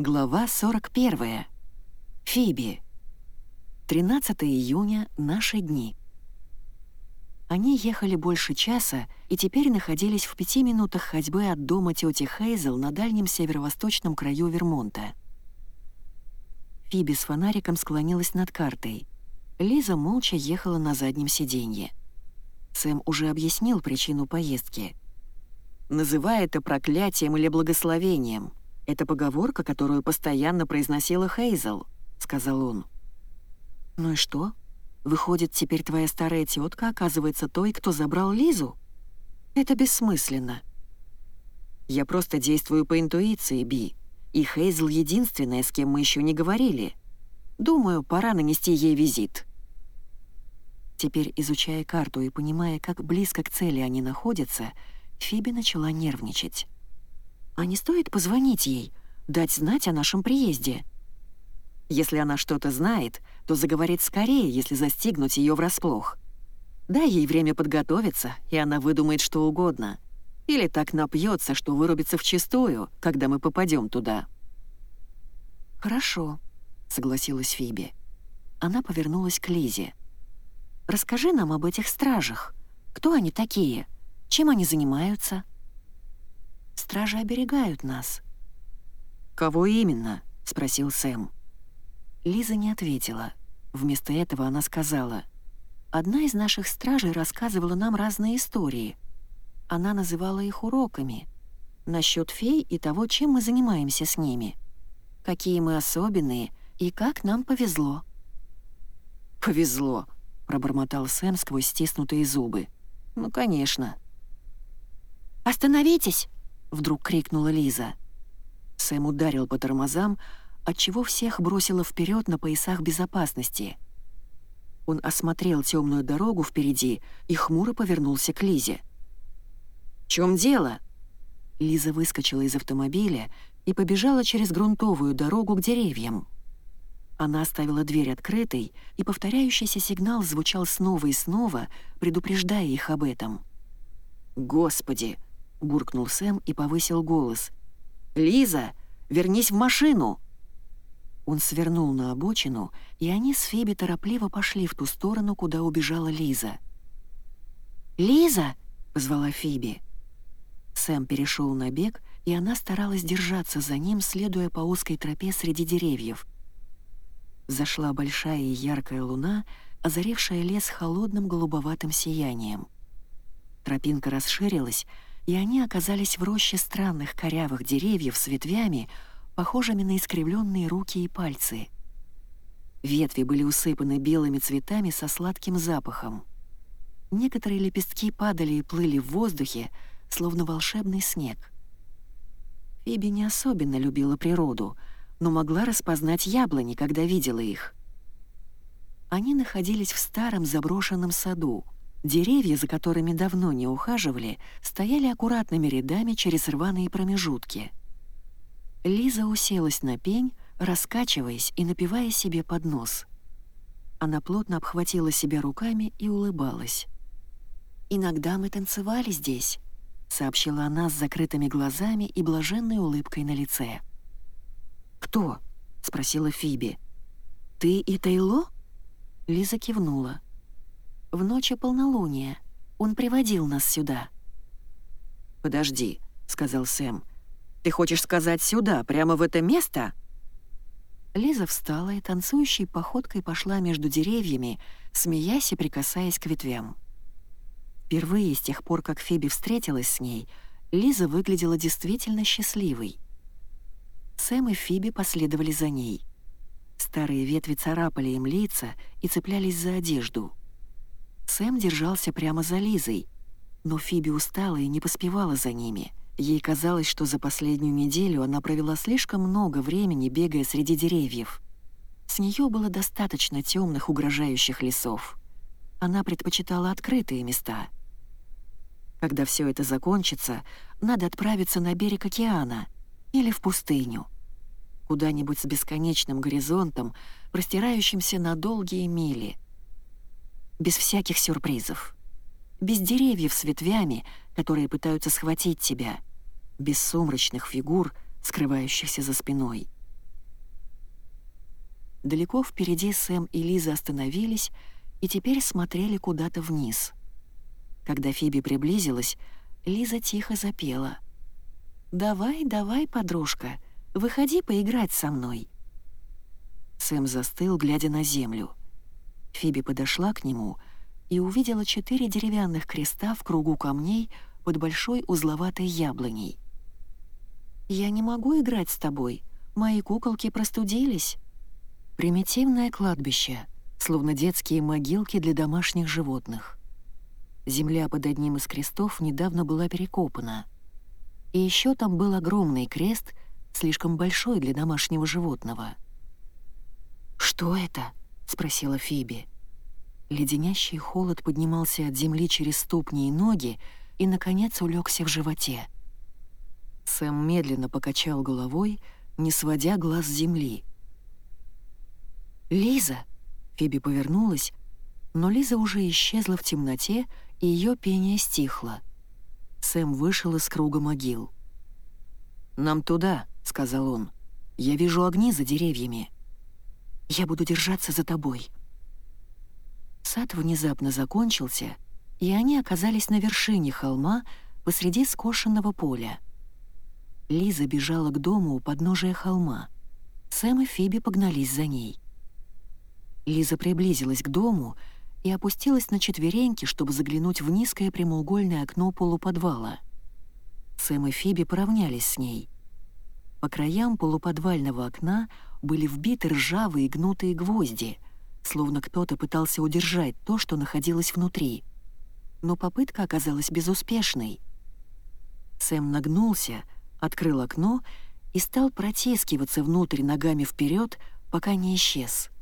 Глава 41. Фиби. 13 июня. Наши дни. Они ехали больше часа и теперь находились в пяти минутах ходьбы от дома тети Хейзел на дальнем северо-восточном краю Вермонта. Фиби с фонариком склонилась над картой. Лиза молча ехала на заднем сиденье. Сэм уже объяснил причину поездки. «Называй это проклятием или благословением», «Это поговорка, которую постоянно произносила Хейзел», — сказал он. «Ну и что? Выходит, теперь твоя старая тетка оказывается той, кто забрал Лизу? Это бессмысленно». «Я просто действую по интуиции, Би, и Хейзел единственная, с кем мы еще не говорили. Думаю, пора нанести ей визит». Теперь, изучая карту и понимая, как близко к цели они находятся, Фиби начала нервничать. А не стоит позвонить ей, дать знать о нашем приезде? Если она что-то знает, то заговорит скорее, если застигнуть ее врасплох. Дай ей время подготовиться, и она выдумает что угодно. Или так напьется, что вырубится вчистую, когда мы попадем туда. «Хорошо», — согласилась Фиби. Она повернулась к Лизе. «Расскажи нам об этих стражах. Кто они такие? Чем они занимаются?» Стражи оберегают нас». «Кого именно?» — спросил Сэм. Лиза не ответила. Вместо этого она сказала, «Одна из наших стражей рассказывала нам разные истории. Она называла их уроками. Насчет фей и того, чем мы занимаемся с ними. Какие мы особенные и как нам повезло». «Повезло», — пробормотал Сэм сквозь стиснутые зубы. «Ну, конечно». «Остановитесь!» — вдруг крикнула Лиза. Сэм ударил по тормозам, отчего всех бросило вперед на поясах безопасности. Он осмотрел темную дорогу впереди и хмуро повернулся к Лизе. «В чем дело?» Лиза выскочила из автомобиля и побежала через грунтовую дорогу к деревьям. Она оставила дверь открытой, и повторяющийся сигнал звучал снова и снова, предупреждая их об этом. «Господи!» — буркнул Сэм и повысил голос. «Лиза, вернись в машину!» Он свернул на обочину, и они с Фиби торопливо пошли в ту сторону, куда убежала Лиза. «Лиза!» — позвала Фиби. Сэм перешел на бег, и она старалась держаться за ним, следуя по узкой тропе среди деревьев. Зашла большая и яркая луна, озаревшая лес холодным голубоватым сиянием. Тропинка расширилась, и они оказались в роще странных корявых деревьев с ветвями, похожими на искривленные руки и пальцы. Ветви были усыпаны белыми цветами со сладким запахом. Некоторые лепестки падали и плыли в воздухе, словно волшебный снег. Фиби не особенно любила природу, но могла распознать яблони, когда видела их. Они находились в старом заброшенном саду — Деревья, за которыми давно не ухаживали, стояли аккуратными рядами через рваные промежутки. Лиза уселась на пень, раскачиваясь и напивая себе под нос. Она плотно обхватила себя руками и улыбалась. «Иногда мы танцевали здесь», — сообщила она с закрытыми глазами и блаженной улыбкой на лице. «Кто?» — спросила Фиби. «Ты и Тейло?» Лиза кивнула в ночь полнолуния. Он приводил нас сюда». «Подожди», — сказал Сэм. «Ты хочешь сказать сюда, прямо в это место?» Лиза встала и танцующей походкой пошла между деревьями, смеясь и прикасаясь к ветвям. Впервые с тех пор, как Фиби встретилась с ней, Лиза выглядела действительно счастливой. Сэм и Фиби последовали за ней. Старые ветви царапали им лица и цеплялись за одежду. Сэм держался прямо за Лизой, но Фиби устала и не поспевала за ними. Ей казалось, что за последнюю неделю она провела слишком много времени, бегая среди деревьев. С нее было достаточно темных, угрожающих лесов. Она предпочитала открытые места. Когда все это закончится, надо отправиться на берег океана или в пустыню. Куда-нибудь с бесконечным горизонтом, простирающимся на долгие мили — без всяких сюрпризов. Без деревьев с ветвями, которые пытаются схватить тебя. Без сумрачных фигур, скрывающихся за спиной. Далеко впереди Сэм и Лиза остановились и теперь смотрели куда-то вниз. Когда Фиби приблизилась, Лиза тихо запела. «Давай, давай, подружка, выходи поиграть со мной». Сэм застыл, глядя на землю. Фиби подошла к нему и увидела четыре деревянных креста в кругу камней под большой узловатой яблоней. «Я не могу играть с тобой. Мои куколки простудились». Примитивное кладбище, словно детские могилки для домашних животных. Земля под одним из крестов недавно была перекопана. И еще там был огромный крест, слишком большой для домашнего животного. «Что это?» — спросила Фиби. Леденящий холод поднимался от земли через ступни и ноги и, наконец, улегся в животе. Сэм медленно покачал головой, не сводя глаз с земли. «Лиза!» — Фиби повернулась, но Лиза уже исчезла в темноте, и ее пение стихло. Сэм вышел из круга могил. «Нам туда», — сказал он. «Я вижу огни за деревьями». «Я буду держаться за тобой». Сад внезапно закончился, и они оказались на вершине холма посреди скошенного поля. Лиза бежала к дому у подножия холма. Сэм и Фиби погнались за ней. Лиза приблизилась к дому и опустилась на четвереньки, чтобы заглянуть в низкое прямоугольное окно полуподвала. Сэм и Фиби поравнялись с ней. По краям полуподвального окна были вбиты ржавые гнутые гвозди, словно кто-то пытался удержать то, что находилось внутри. Но попытка оказалась безуспешной. Сэм нагнулся, открыл окно и стал протискиваться внутрь ногами вперед, пока не исчез —